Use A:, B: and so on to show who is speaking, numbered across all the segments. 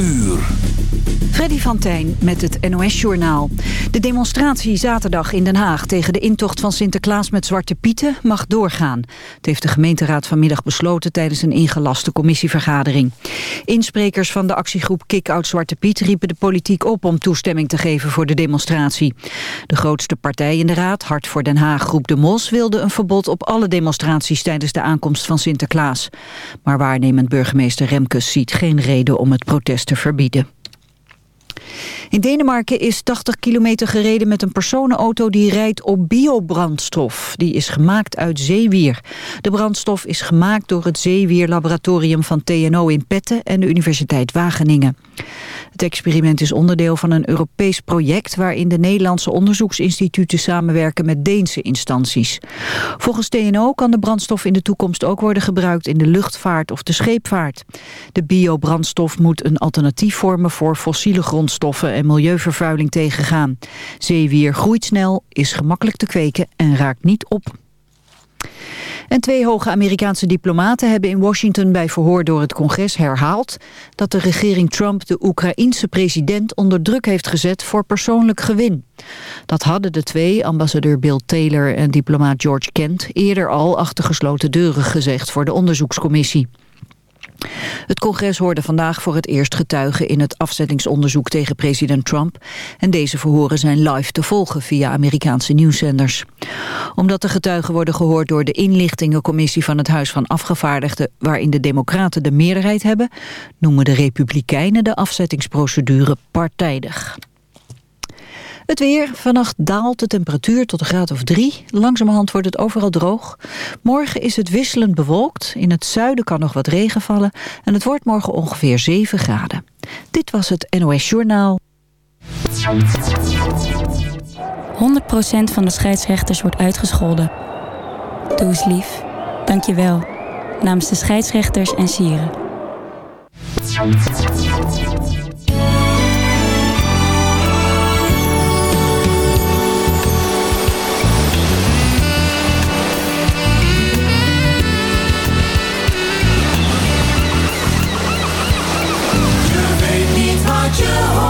A: uur.
B: Freddy van Tijn met het NOS-journaal. De demonstratie zaterdag in Den Haag tegen de intocht van Sinterklaas met Zwarte Pieten mag doorgaan. Het heeft de gemeenteraad vanmiddag besloten tijdens een ingelaste commissievergadering. Insprekers van de actiegroep Kick-Out Zwarte Piet riepen de politiek op om toestemming te geven voor de demonstratie. De grootste partij in de raad, Hart voor Den Haag Groep de Mos, wilde een verbod op alle demonstraties tijdens de aankomst van Sinterklaas. Maar waarnemend burgemeester Remkes ziet geen reden om het protest te verbieden. In Denemarken is 80 kilometer gereden met een personenauto die rijdt op biobrandstof. Die is gemaakt uit zeewier. De brandstof is gemaakt door het zeewierlaboratorium van TNO in Petten en de Universiteit Wageningen. Het experiment is onderdeel van een Europees project... waarin de Nederlandse onderzoeksinstituten samenwerken met Deense instanties. Volgens TNO kan de brandstof in de toekomst ook worden gebruikt... in de luchtvaart of de scheepvaart. De biobrandstof moet een alternatief vormen voor fossiele grondstoffen... en milieuvervuiling tegengaan. Zeewier groeit snel, is gemakkelijk te kweken en raakt niet op. En twee hoge Amerikaanse diplomaten hebben in Washington bij verhoor door het congres herhaald dat de regering Trump de Oekraïense president onder druk heeft gezet voor persoonlijk gewin. Dat hadden de twee, ambassadeur Bill Taylor en diplomaat George Kent, eerder al achter gesloten deuren gezegd voor de onderzoekscommissie. Het congres hoorde vandaag voor het eerst getuigen in het afzettingsonderzoek tegen president Trump. En deze verhoren zijn live te volgen via Amerikaanse nieuwszenders. Omdat de getuigen worden gehoord door de inlichtingencommissie van het Huis van Afgevaardigden, waarin de democraten de meerderheid hebben, noemen de republikeinen de afzettingsprocedure partijdig. Het weer. Vannacht daalt de temperatuur tot een graad of drie. Langzamerhand wordt het overal droog. Morgen is het wisselend bewolkt. In het zuiden kan nog wat regen vallen. En het wordt morgen ongeveer 7 graden. Dit was het NOS Journaal.
C: 100% van de scheidsrechters wordt uitgescholden. Doe eens lief. Dank je wel. Namens de scheidsrechters en sieren.
D: Niet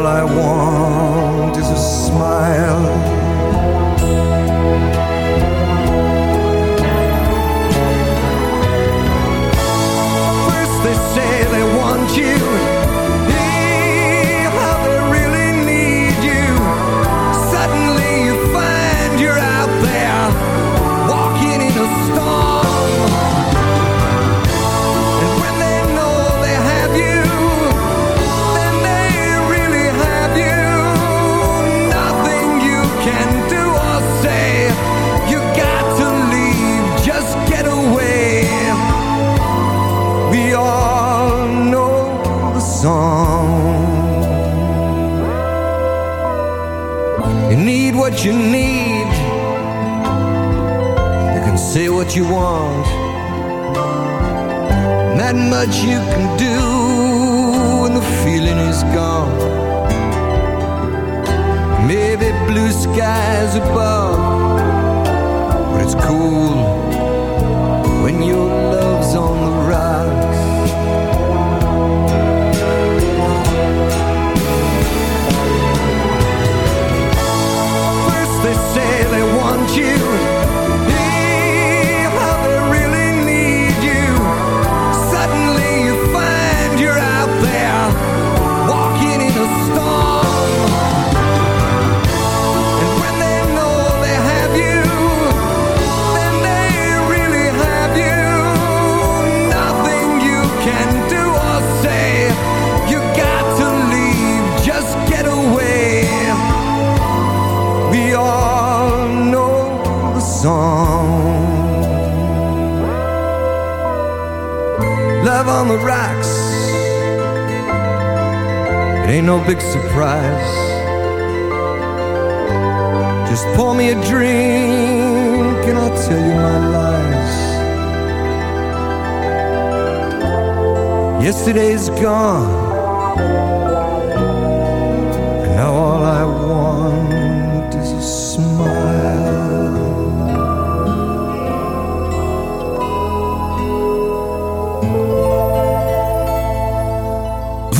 A: all I want. big surprise. Just pour me a drink and I'll tell you my lies. Yesterday's gone, and now all I want is a smile.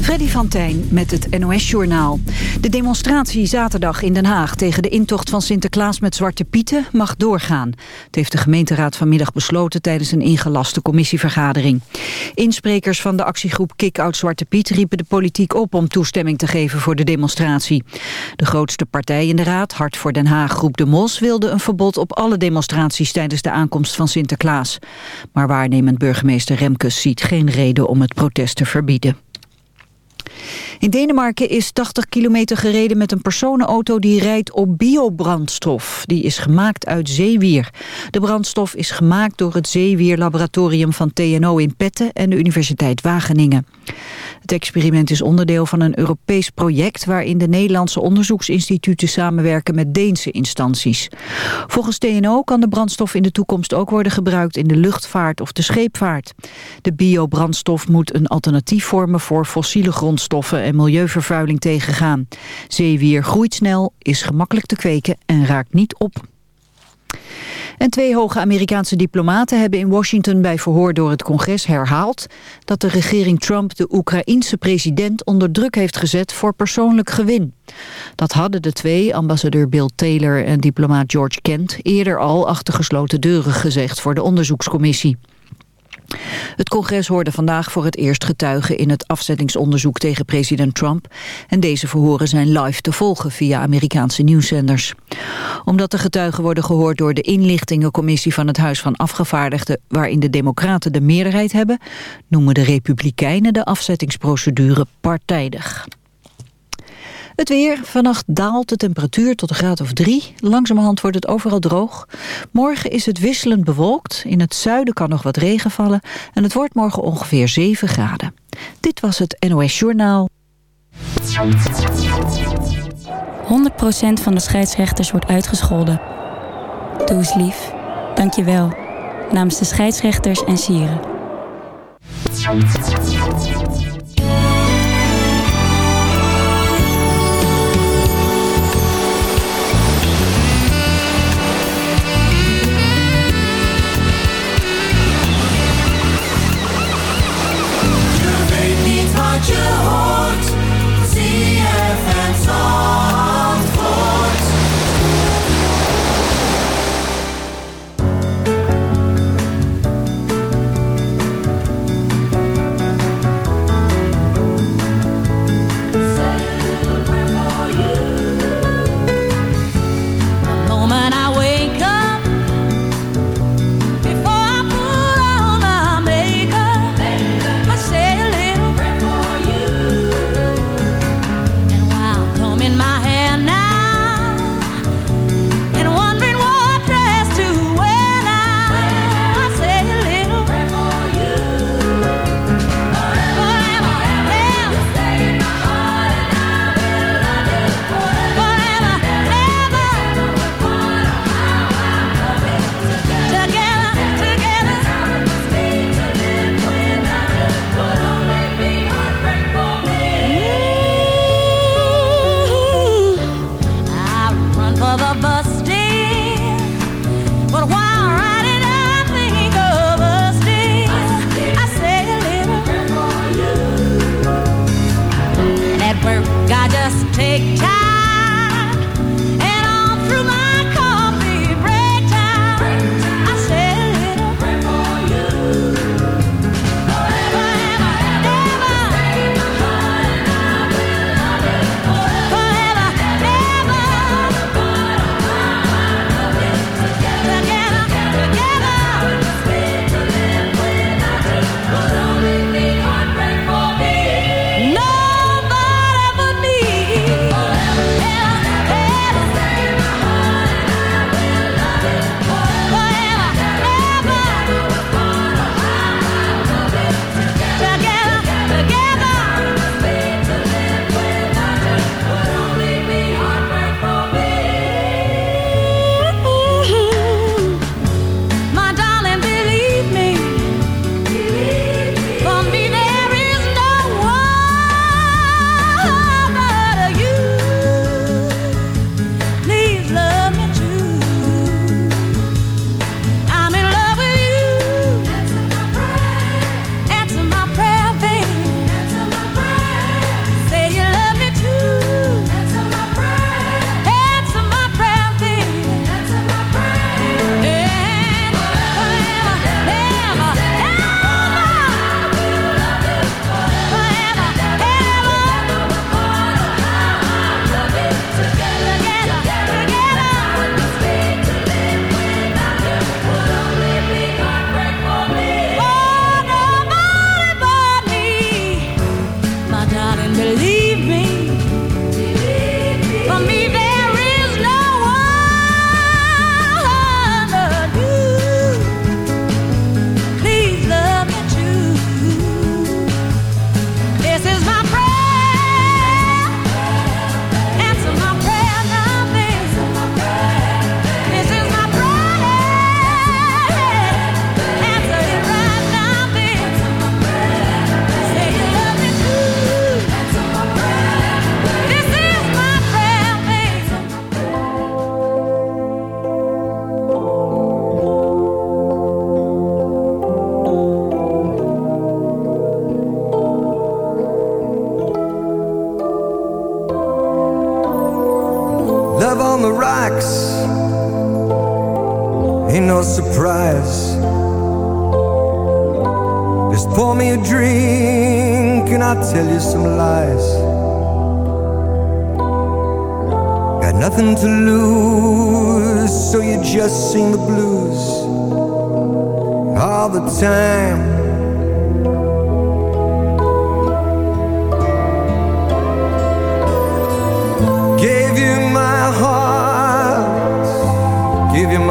B: Freddy van Tijn met het NOS-journaal. De demonstratie zaterdag in Den Haag tegen de intocht van Sinterklaas met Zwarte Pieten mag doorgaan. Het heeft de gemeenteraad vanmiddag besloten tijdens een ingelaste commissievergadering. Insprekers van de actiegroep Kick-Out Zwarte Piet riepen de politiek op om toestemming te geven voor de demonstratie. De grootste partij in de raad, Hart voor Den Haag Groep De Mos, wilde een verbod op alle demonstraties tijdens de aankomst van Sinterklaas. Maar waarnemend burgemeester Remkes ziet geen reden om het protest te verbieden. In Denemarken is 80 kilometer gereden met een personenauto die rijdt op biobrandstof. Die is gemaakt uit zeewier. De brandstof is gemaakt door het zeewierlaboratorium van TNO in Petten en de Universiteit Wageningen. Het experiment is onderdeel van een Europees project waarin de Nederlandse onderzoeksinstituten samenwerken met Deense instanties. Volgens TNO kan de brandstof in de toekomst ook worden gebruikt in de luchtvaart of de scheepvaart. De biobrandstof moet een alternatief vormen voor fossiele grondstoffen en milieuvervuiling tegengaan. Zeewier groeit snel, is gemakkelijk te kweken en raakt niet op. En twee hoge Amerikaanse diplomaten hebben in Washington bij verhoor door het congres herhaald dat de regering Trump de Oekraïense president onder druk heeft gezet voor persoonlijk gewin. Dat hadden de twee, ambassadeur Bill Taylor en diplomaat George Kent, eerder al achter gesloten deuren gezegd voor de onderzoekscommissie. Het congres hoorde vandaag voor het eerst getuigen in het afzettingsonderzoek tegen president Trump. En deze verhoren zijn live te volgen via Amerikaanse nieuwszenders. Omdat de getuigen worden gehoord door de inlichtingencommissie van het Huis van Afgevaardigden, waarin de democraten de meerderheid hebben, noemen de republikeinen de afzettingsprocedure partijdig. Het weer. Vannacht daalt de temperatuur tot een graad of drie. Langzamerhand wordt het overal droog. Morgen is het wisselend bewolkt. In het zuiden kan nog wat regen vallen. En het wordt morgen ongeveer 7 graden. Dit was het NOS Journaal.
C: 100% van de scheidsrechters wordt uitgescholden. Doe eens lief. Dank je wel. Namens de scheidsrechters en sieren.
E: your home.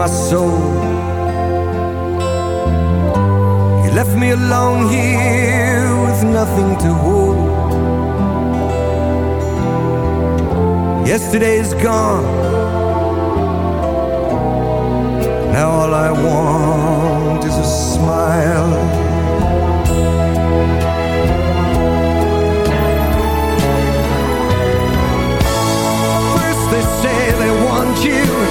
E: my
A: soul. You left me alone here with nothing to hold. Yesterday's gone. Now all I want is a smile. they say they want you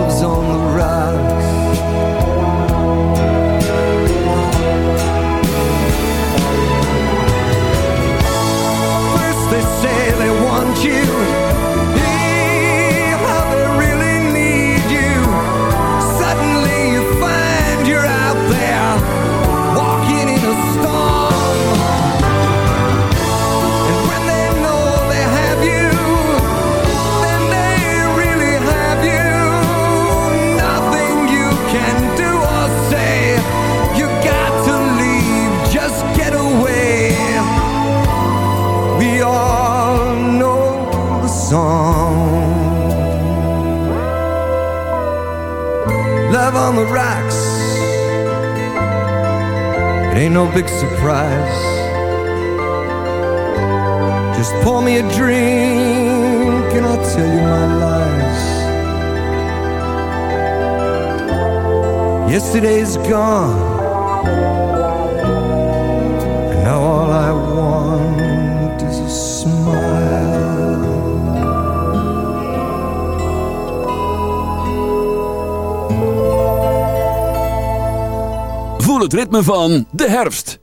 A: Yesterday's gone And now all I want is a smile
F: Voel het ritme van de herfst.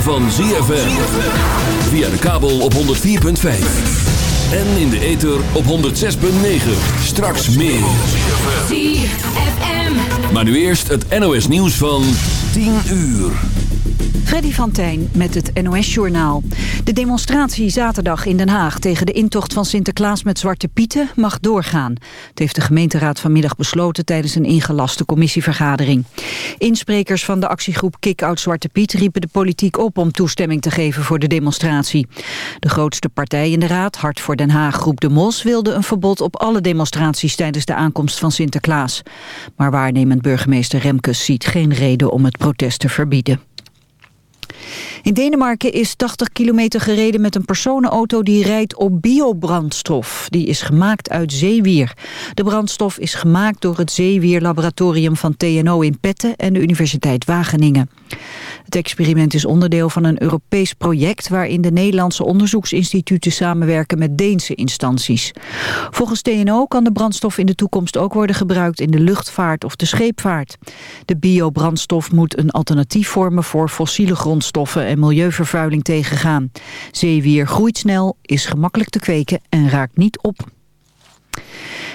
G: Van ZFM. Via de kabel op 104.5. En in de ether op 106.9. Straks meer. Maar nu eerst het NOS nieuws van 10 uur.
B: Freddy van Tijn met het NOS-journaal. De demonstratie zaterdag in Den Haag tegen de intocht van Sinterklaas met Zwarte Pieten mag doorgaan. Het heeft de gemeenteraad vanmiddag besloten tijdens een ingelaste commissievergadering. Insprekers van de actiegroep Kick-Out Zwarte Piet riepen de politiek op om toestemming te geven voor de demonstratie. De grootste partij in de raad, Hart voor Den Haag Groep De Mos, wilde een verbod op alle demonstraties tijdens de aankomst van Sinterklaas. Maar waarnemend burgemeester Remkes ziet geen reden om het protest te verbieden. In Denemarken is 80 kilometer gereden met een personenauto die rijdt op biobrandstof. Die is gemaakt uit zeewier. De brandstof is gemaakt door het zeewierlaboratorium van TNO in Petten en de Universiteit Wageningen. Het experiment is onderdeel van een Europees project waarin de Nederlandse onderzoeksinstituten samenwerken met Deense instanties. Volgens TNO kan de brandstof in de toekomst ook worden gebruikt in de luchtvaart of de scheepvaart. De biobrandstof moet een alternatief vormen voor fossiele grondstoffen en milieuvervuiling tegengaan. Zeewier groeit snel, is gemakkelijk te kweken en raakt niet op.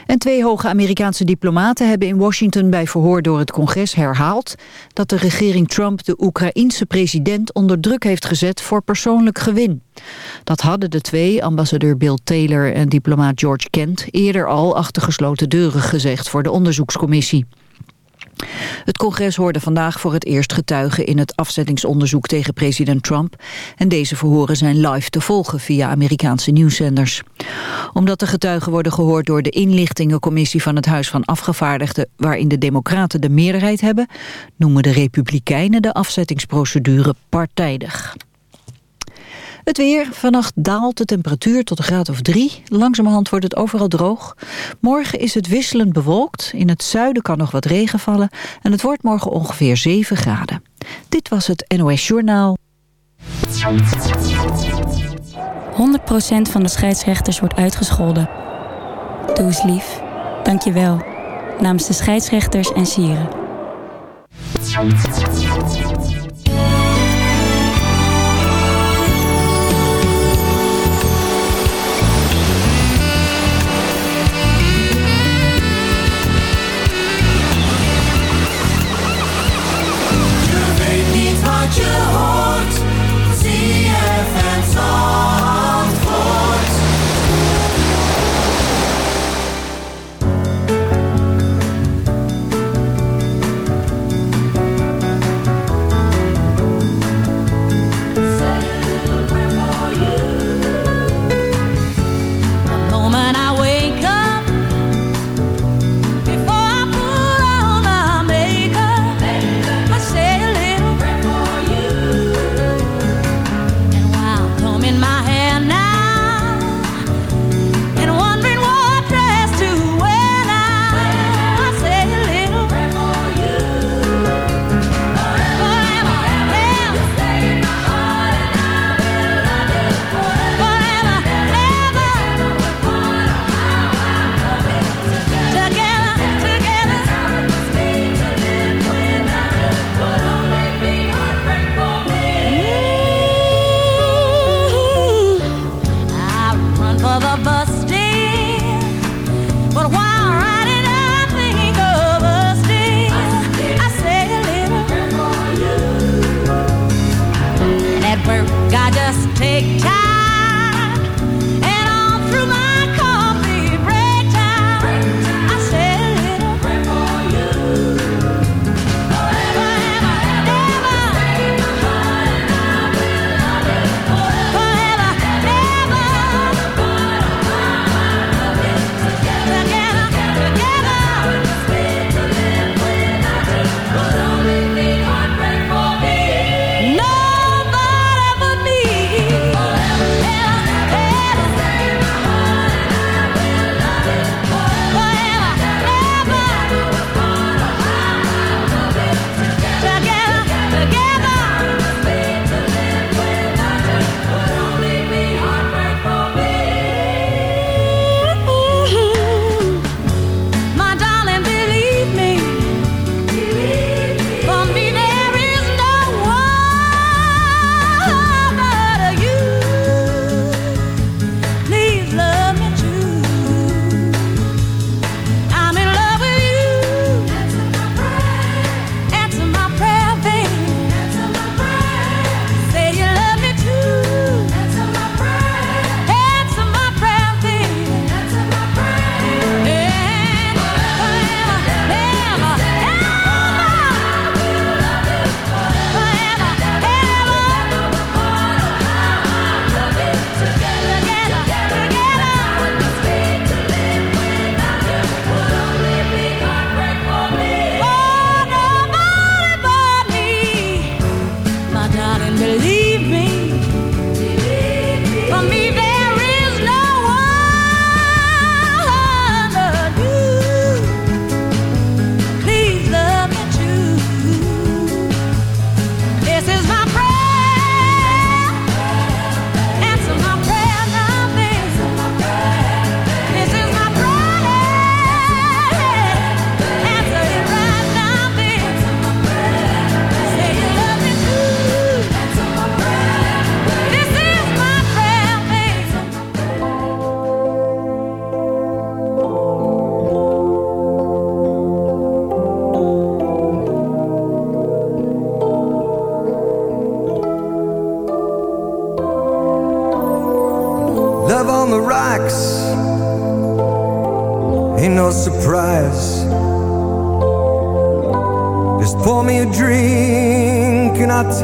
B: En twee hoge Amerikaanse diplomaten hebben in Washington bij verhoor door het congres herhaald dat de regering Trump de Oekraïense president onder druk heeft gezet voor persoonlijk gewin. Dat hadden de twee, ambassadeur Bill Taylor en diplomaat George Kent, eerder al achter gesloten deuren gezegd voor de onderzoekscommissie. Het congres hoorde vandaag voor het eerst getuigen in het afzettingsonderzoek tegen president Trump. En deze verhoren zijn live te volgen via Amerikaanse nieuwszenders. Omdat de getuigen worden gehoord door de inlichtingencommissie van het Huis van Afgevaardigden, waarin de democraten de meerderheid hebben, noemen de republikeinen de afzettingsprocedure partijdig. Het weer. Vannacht daalt de temperatuur tot een graad of drie. Langzamerhand wordt het overal droog. Morgen is het wisselend bewolkt. In het zuiden kan nog wat regen vallen. En het wordt morgen ongeveer 7 graden. Dit was het NOS Journaal.
C: 100% van de scheidsrechters wordt uitgescholden. Doe eens lief. Dank je wel. Namens de scheidsrechters en sieren.
E: Niet wat je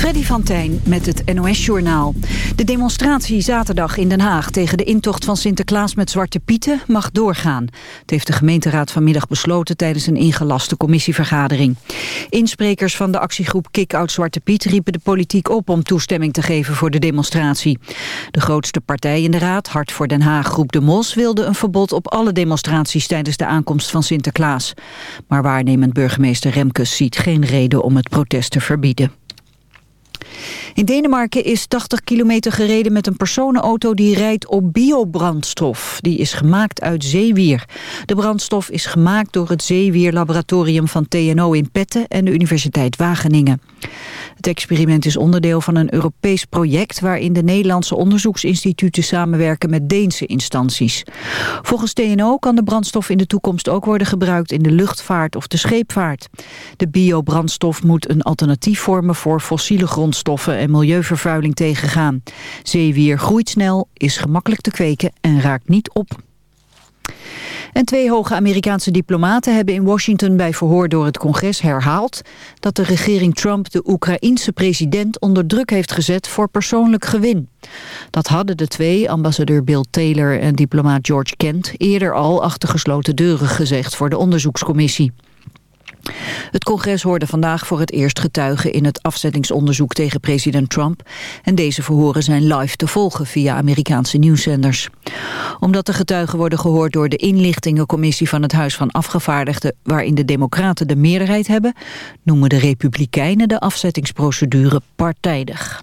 B: Freddy van Tijn met het NOS-journaal. De demonstratie zaterdag in Den Haag tegen de intocht van Sinterklaas met Zwarte Pieten mag doorgaan. Het heeft de gemeenteraad vanmiddag besloten tijdens een ingelaste commissievergadering. Insprekers van de actiegroep Kick-Out Zwarte Piet riepen de politiek op om toestemming te geven voor de demonstratie. De grootste partij in de raad, Hart voor Den Haag Groep De Mos, wilde een verbod op alle demonstraties tijdens de aankomst van Sinterklaas. Maar waarnemend burgemeester Remkes ziet geen reden om het protest te verbieden. In Denemarken is 80 kilometer gereden met een personenauto die rijdt op biobrandstof. Die is gemaakt uit zeewier. De brandstof is gemaakt door het zeewierlaboratorium van TNO in Petten en de Universiteit Wageningen. Het experiment is onderdeel van een Europees project waarin de Nederlandse onderzoeksinstituten samenwerken met Deense instanties. Volgens TNO kan de brandstof in de toekomst ook worden gebruikt in de luchtvaart of de scheepvaart. De biobrandstof moet een alternatief vormen voor fossiele grondstoffen en milieuvervuiling tegengaan. Zeewier groeit snel, is gemakkelijk te kweken en raakt niet op. En twee hoge Amerikaanse diplomaten hebben in Washington bij verhoor door het congres herhaald dat de regering Trump de Oekraïense president onder druk heeft gezet voor persoonlijk gewin. Dat hadden de twee, ambassadeur Bill Taylor en diplomaat George Kent, eerder al achter gesloten deuren gezegd voor de onderzoekscommissie. Het congres hoorde vandaag voor het eerst getuigen in het afzettingsonderzoek tegen president Trump. En deze verhoren zijn live te volgen via Amerikaanse nieuwszenders. Omdat de getuigen worden gehoord door de inlichtingencommissie van het Huis van Afgevaardigden, waarin de democraten de meerderheid hebben, noemen de republikeinen de afzettingsprocedure partijdig.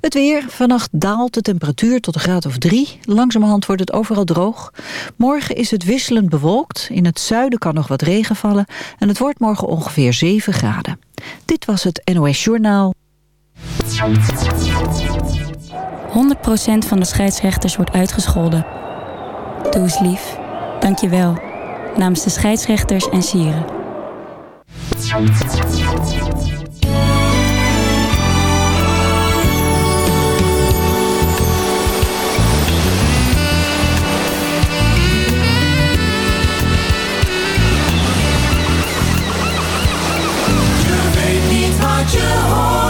B: Het weer. Vannacht daalt de temperatuur tot een graad of drie. Langzamerhand wordt het overal droog. Morgen is het wisselend bewolkt. In het zuiden kan nog wat regen vallen. En het wordt morgen ongeveer 7 graden. Dit was het NOS Journaal.
C: 100% van de scheidsrechters wordt uitgescholden. Doe eens lief. Dank je wel. Namens de scheidsrechters en sieren.
A: your home.